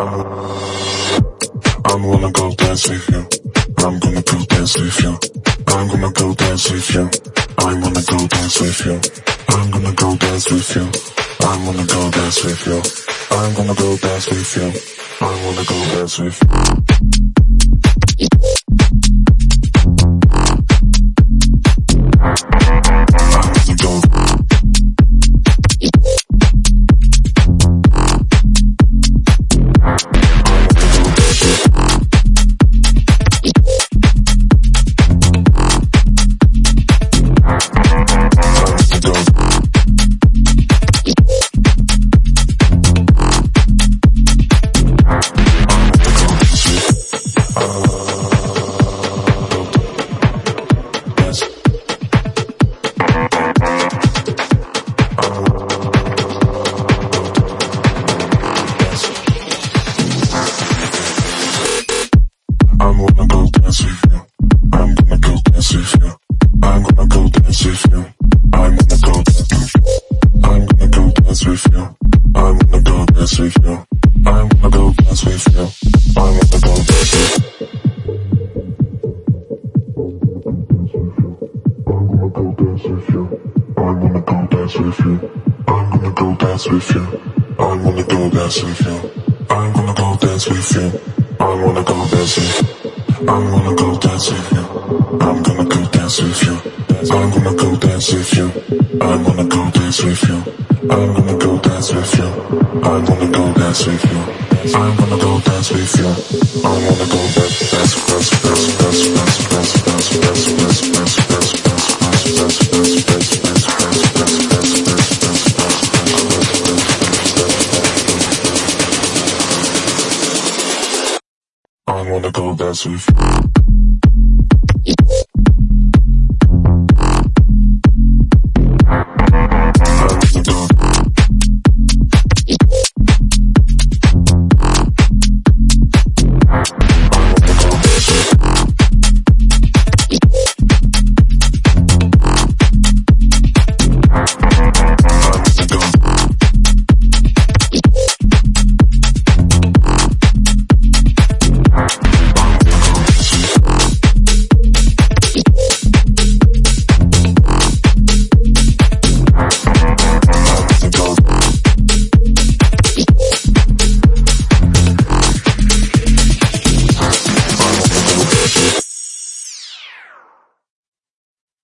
I'm gonna go dance with you. I'm gonna go dance with you. I'm gonna go dance with you. I'm gonna go dance with you. I'm gonna go dance with you. I'm gonna go dance with you. I'm gonna go dance with you. I wanna go dance with you. I'm gonna go dance with you. I'm gonna go dance with you. I'm gonna go dance with you. I'm gonna go dance with you. I'm gonna go dance. I'm gonna go dance. I'm gonna go dance with you. I'm gonna go dance. I'm gonna go dance. I'm gonna go dance with you. I'm gonna go dance with you. I'm gonna go dance with you. I'm gonna go dance with you. I'm gonna go dance with you. I'm gonna go dance with you. I wanna go dance, dance, dance, dance, dance, dance, dance, dance, dance, dance, dance, dance, dance, dance, dance, dance, I wanna go dance with you.